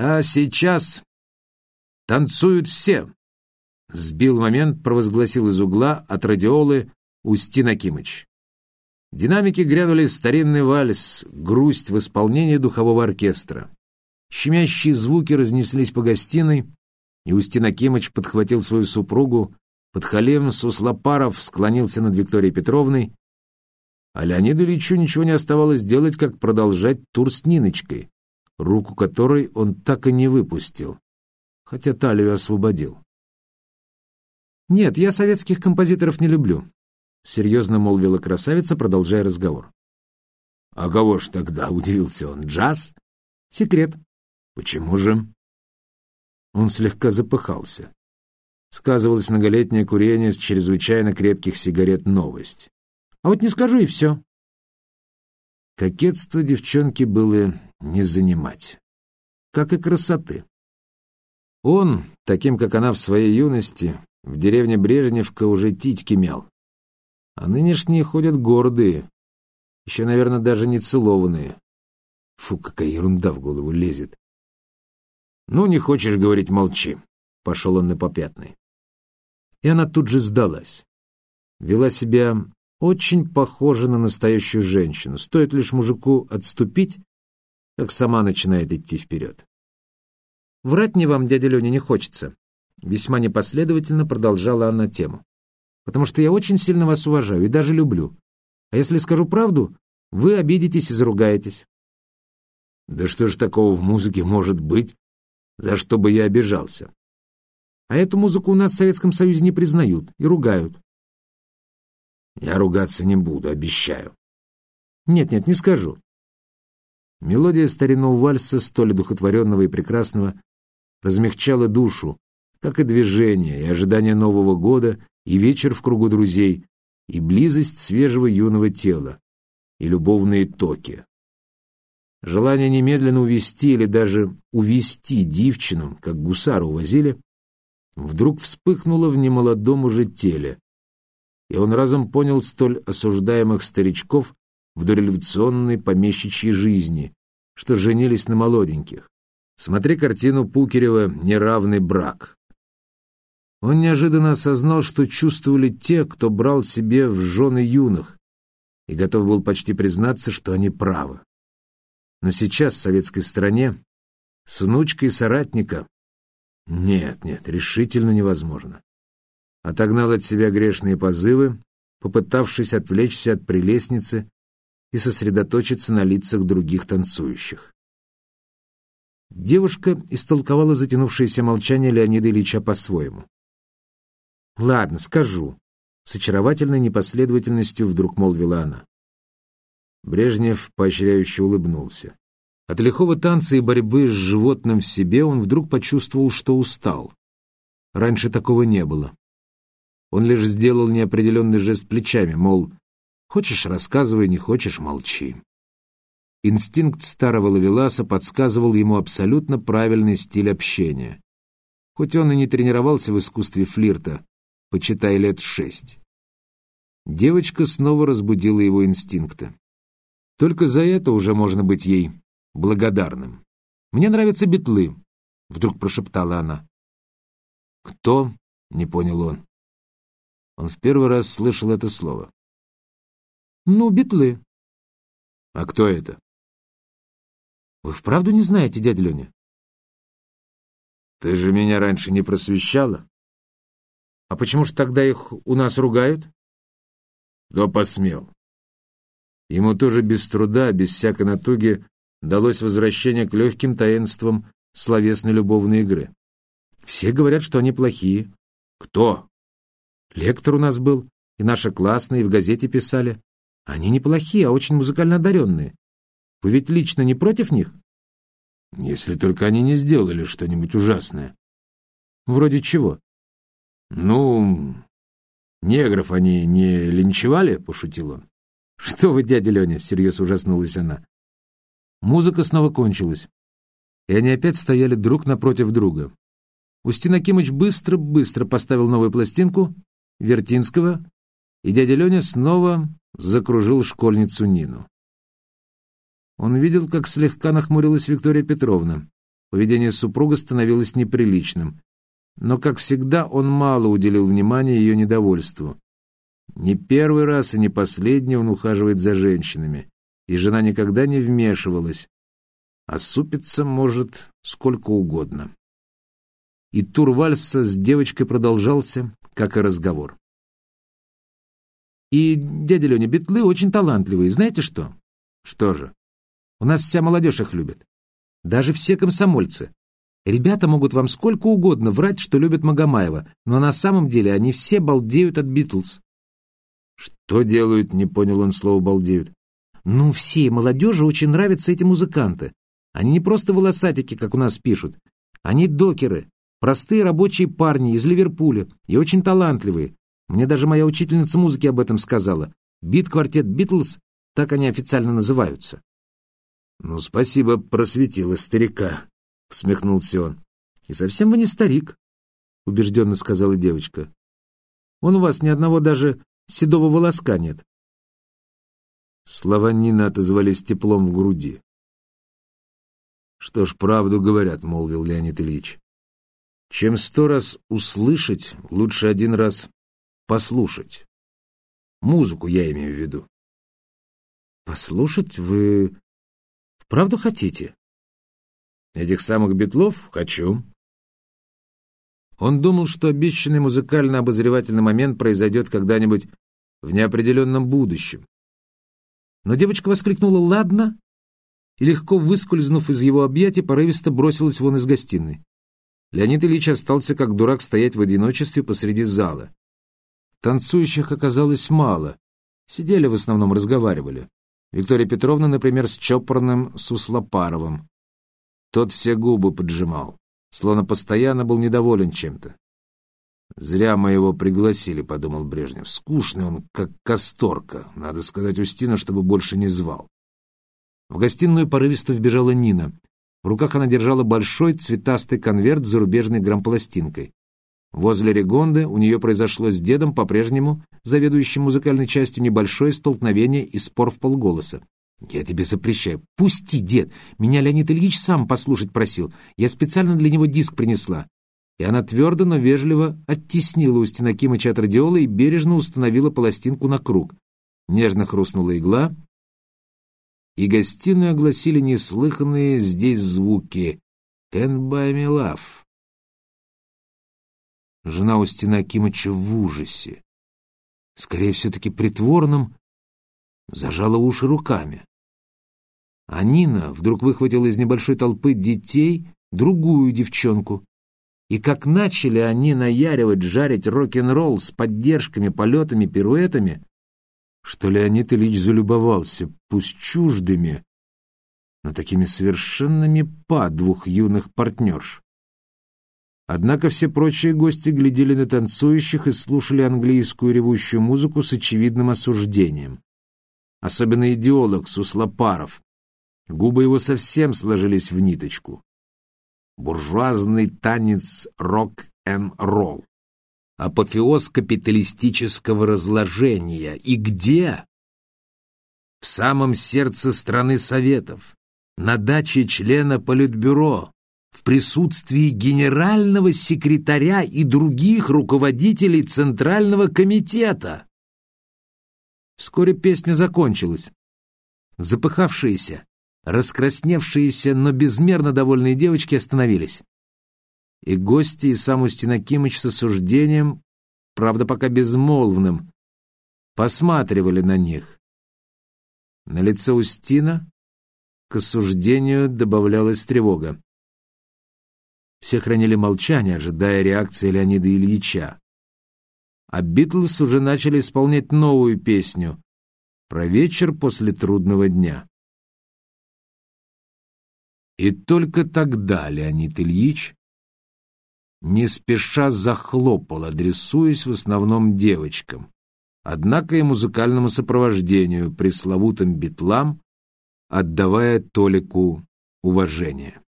А сейчас танцуют все. Сбил момент, провозгласил из угла от радиолы Устин Акимыч. Динамики грянули старинный вальс, грусть в исполнении духового оркестра. Щемящие звуки разнеслись по гостиной, и Устин Акимыч подхватил свою супругу, подхалим Суслопаров склонился над Викторией Петровной, а Леониду Ильичу ничего не оставалось делать, как продолжать тур с Ниночкой, руку которой он так и не выпустил, хотя талию освободил. «Нет, я советских композиторов не люблю», — серьезно молвила красавица, продолжая разговор. «А кого ж тогда?» — удивился он. «Джаз?» «Секрет». «Почему же?» Он слегка запыхался. Сказывалось многолетнее курение с чрезвычайно крепких сигарет «Новость». «А вот не скажу, и все». Кокетство девчонки было не занимать. Как и красоты. Он, таким, как она в своей юности, в деревне Брежневка уже титьки мял. А нынешние ходят гордые, еще, наверное, даже не целованные. Фу, какая ерунда в голову лезет. «Ну, не хочешь говорить, молчи», — пошел он на попятный. И она тут же сдалась. Вела себя очень похоже на настоящую женщину. Стоит лишь мужику отступить, как сама начинает идти вперед. «Врать мне вам, дядя Леня, не хочется», — весьма непоследовательно продолжала она тему. «Потому что я очень сильно вас уважаю и даже люблю. А если скажу правду, вы обидитесь и заругаетесь». «Да что ж такого в музыке может быть, за что бы я обижался?» «А эту музыку у нас в Советском Союзе не признают и ругают». «Я ругаться не буду, обещаю». «Нет-нет, не скажу. Мелодия старинного вальса, столь духотворенного и прекрасного, размягчала душу, как и движение, и ожидание Нового года, и вечер в кругу друзей, и близость свежего юного тела, и любовные токи. Желание немедленно увести или даже увести девчину, как гусара увозили, вдруг вспыхнуло в немолодом уже теле, и он разом понял столь осуждаемых старичков в дореволюционной помещичьей жизни, что женились на молоденьких. Смотри картину Пукерева «Неравный брак». Он неожиданно осознал, что чувствовали те, кто брал себе в жены юных, и готов был почти признаться, что они правы. Но сейчас в советской стране с внучкой соратника нет, нет, решительно невозможно. Отогнал от себя грешные позывы, попытавшись отвлечься от прелестницы и сосредоточиться на лицах других танцующих. Девушка истолковала затянувшееся молчание Леонида Ильича по-своему. «Ладно, скажу», — с очаровательной непоследовательностью вдруг молвила она. Брежнев поощряюще улыбнулся. От лихого танца и борьбы с животным в себе он вдруг почувствовал, что устал. Раньше такого не было. Он лишь сделал неопределенный жест плечами, мол, Хочешь — рассказывай, не хочешь — молчи. Инстинкт старого лавеласа подсказывал ему абсолютно правильный стиль общения. Хоть он и не тренировался в искусстве флирта, почитай лет шесть. Девочка снова разбудила его инстинкты. Только за это уже можно быть ей благодарным. «Мне нравятся битлы», — вдруг прошептала она. «Кто?» — не понял он. Он в первый раз слышал это слово. «Ну, битлы». «А кто это?» «Вы вправду не знаете, дядя Леня?» «Ты же меня раньше не просвещала». «А почему же тогда их у нас ругают?» «Кто посмел?» Ему тоже без труда, без всякой натуги далось возвращение к легким таинствам словесной любовной игры. Все говорят, что они плохие. Кто? Лектор у нас был, и наша классная, и в газете писали. Они неплохие, а очень музыкально одаренные. Вы ведь лично не против них? Если только они не сделали что-нибудь ужасное. Вроде чего? Ну, негров они не линчевали, пошутил он. Что вы, дядя Леня, всерьез ужаснулась она. Музыка снова кончилась, и они опять стояли друг напротив друга. Устин Акимыч быстро-быстро поставил новую пластинку Вертинского, и дядя Леня снова закружил школьницу Нину. Он видел, как слегка нахмурилась Виктория Петровна. поведение супруга становилось неприличным. Но, как всегда, он мало уделил внимания ее недовольству. Не первый раз и не последний он ухаживает за женщинами, и жена никогда не вмешивалась, а супиться может сколько угодно. И тур вальса с девочкой продолжался, как и разговор. И, дядя Леня, битлы очень талантливые. Знаете что? Что же? У нас вся молодежь их любит. Даже все комсомольцы. Ребята могут вам сколько угодно врать, что любят Магомаева, но на самом деле они все балдеют от Битлз. Что делают, не понял он слово «балдеют»? Ну, все молодежи очень нравятся эти музыканты. Они не просто волосатики, как у нас пишут. Они докеры, простые рабочие парни из Ливерпуля и очень талантливые. Мне даже моя учительница музыки об этом сказала. Бит-квартет Битлз, так они официально называются. «Ну, спасибо, просветила старика», — усмехнулся он. «И совсем вы не старик», — убежденно сказала девочка. «Он у вас ни одного даже седого волоска нет». Слова Нины отозвались теплом в груди. «Что ж, правду говорят», — молвил Леонид Ильич. «Чем сто раз услышать, лучше один раз послушать. Музыку я имею в виду». «Послушать вы Правду хотите? Этих самых битлов хочу. Он думал, что обещанный музыкально-обозревательный момент произойдет когда-нибудь в неопределенном будущем. Но девочка воскликнула «Ладно!» и, легко выскользнув из его объятий, порывисто бросилась вон из гостиной. Леонид Ильич остался как дурак стоять в одиночестве посреди зала. Танцующих оказалось мало, сидели в основном разговаривали. Виктория Петровна, например, с чопорным Суслопаровым. Тот все губы поджимал, словно постоянно был недоволен чем-то. «Зря мы его пригласили», — подумал Брежнев. «Скучный он, как касторка. Надо сказать Устину, чтобы больше не звал». В гостиную порывисто вбежала Нина. В руках она держала большой цветастый конверт с зарубежной грампластинкой. Возле Регонды у нее произошло с дедом, по-прежнему заведующим музыкальной частью, небольшое столкновение и спор в полголоса. «Я тебе запрещаю. Пусти, дед! Меня Леонид Ильич сам послушать просил. Я специально для него диск принесла». И она твердо, но вежливо оттеснила Устина Кимыча от радиола и бережно установила пластинку на круг. Нежно хрустнула игла, и гостиную огласили неслыханные здесь звуки. «Can't buy me love». Жена Устина Акимыча в ужасе, скорее все-таки притворным, зажала уши руками. А Нина вдруг выхватила из небольшой толпы детей другую девчонку. И как начали они наяривать, жарить рок-н-ролл с поддержками, полетами, пируэтами, что Леонид Ильич залюбовался, пусть чуждыми, но такими совершенными па двух юных партнерш. Однако все прочие гости глядели на танцующих и слушали английскую ревущую музыку с очевидным осуждением. Особенно идеолог Суслопаров. Губы его совсем сложились в ниточку. Буржуазный танец рок-н-ролл. Апофеоз капиталистического разложения. И где? В самом сердце страны Советов. На даче члена Политбюро в присутствии генерального секретаря и других руководителей Центрального комитета. Вскоре песня закончилась. Запыхавшиеся, раскрасневшиеся, но безмерно довольные девочки остановились. И гости, и сам Устин Акимыч с осуждением, правда, пока безмолвным, посматривали на них. На лице Устина к осуждению добавлялась тревога. Все хранили молчание, ожидая реакции Леонида Ильича. А Битлз уже начали исполнять новую песню про вечер после трудного дня. И только тогда Леонид Ильич не спеша захлопал, адресуясь в основном девочкам, однако и музыкальному сопровождению, пресловутым битлам, отдавая Толику уважение.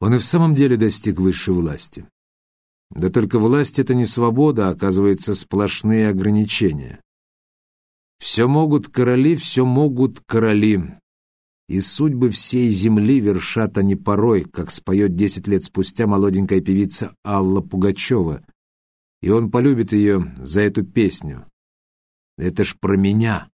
Он и в самом деле достиг высшей власти. Да только власть — это не свобода, а, оказывается, сплошные ограничения. Все могут короли, все могут короли. И судьбы всей земли вершат они порой, как споет десять лет спустя молоденькая певица Алла Пугачева. И он полюбит ее за эту песню. Это ж про меня.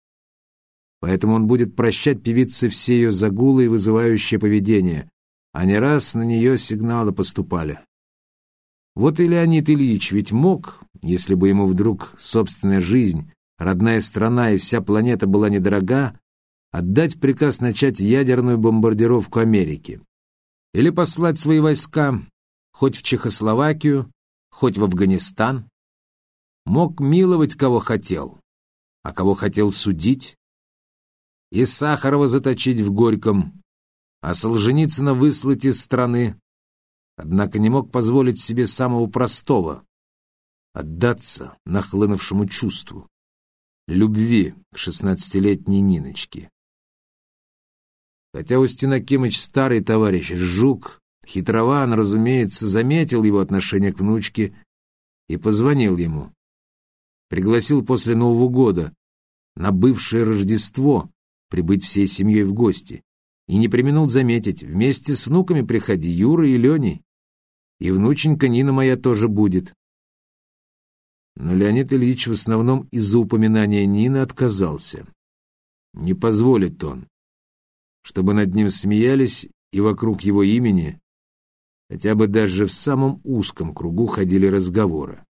Поэтому он будет прощать певице все ее загулы и вызывающее поведение, а не раз на нее сигналы поступали. Вот и Леонид Ильич ведь мог, если бы ему вдруг собственная жизнь, родная страна и вся планета была недорога, отдать приказ начать ядерную бомбардировку Америки. Или послать свои войска хоть в Чехословакию, хоть в Афганистан. Мог миловать, кого хотел, а кого хотел судить. И Сахарова заточить в Горьком, а Солженицына выслать из страны, однако не мог позволить себе самого простого — отдаться нахлынувшему чувству, любви к шестнадцатилетней Ниночке. Хотя Устин Акимыч старый товарищ, жук, хитрован, разумеется, заметил его отношение к внучке и позвонил ему. Пригласил после Нового года на бывшее Рождество прибыть всей семьей в гости. И не применул заметить, вместе с внуками приходи, Юрой и Леней. И внученька Нина моя тоже будет. Но Леонид Ильич в основном из-за упоминания Нины отказался. Не позволит он, чтобы над ним смеялись и вокруг его имени, хотя бы даже в самом узком кругу ходили разговоры.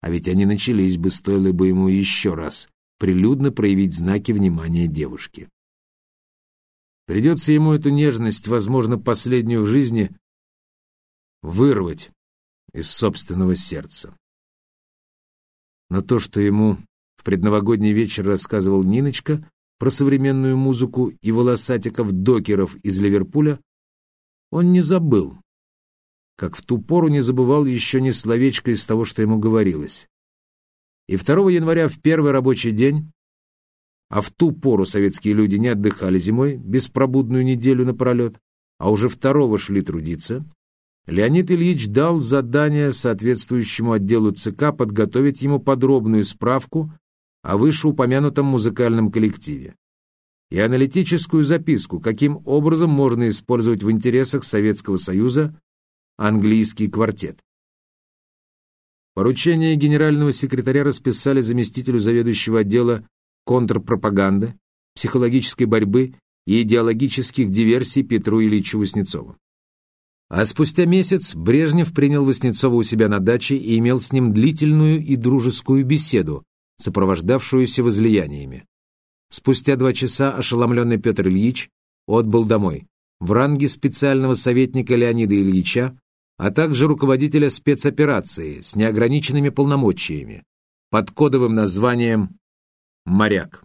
А ведь они начались бы, стоило бы ему еще раз прилюдно проявить знаки внимания девушки. Придется ему эту нежность, возможно, последнюю в жизни, вырвать из собственного сердца. Но то, что ему в предновогодний вечер рассказывал Ниночка про современную музыку и волосатиков-докеров из Ливерпуля, он не забыл, как в ту пору не забывал еще ни словечко из того, что ему говорилось. И 2 января в первый рабочий день а в ту пору советские люди не отдыхали зимой, беспробудную неделю напролет, а уже второго шли трудиться, Леонид Ильич дал задание соответствующему отделу ЦК подготовить ему подробную справку о вышеупомянутом музыкальном коллективе и аналитическую записку, каким образом можно использовать в интересах Советского Союза английский квартет. Поручение генерального секретаря расписали заместителю заведующего отдела контрпропаганды, психологической борьбы и идеологических диверсий Петру Ильичу Васнецову. А спустя месяц Брежнев принял Васнецова у себя на даче и имел с ним длительную и дружескую беседу, сопровождавшуюся возлияниями. Спустя два часа ошеломленный Петр Ильич отбыл домой в ранге специального советника Леонида Ильича, а также руководителя спецоперации с неограниченными полномочиями под кодовым названием «Моряк».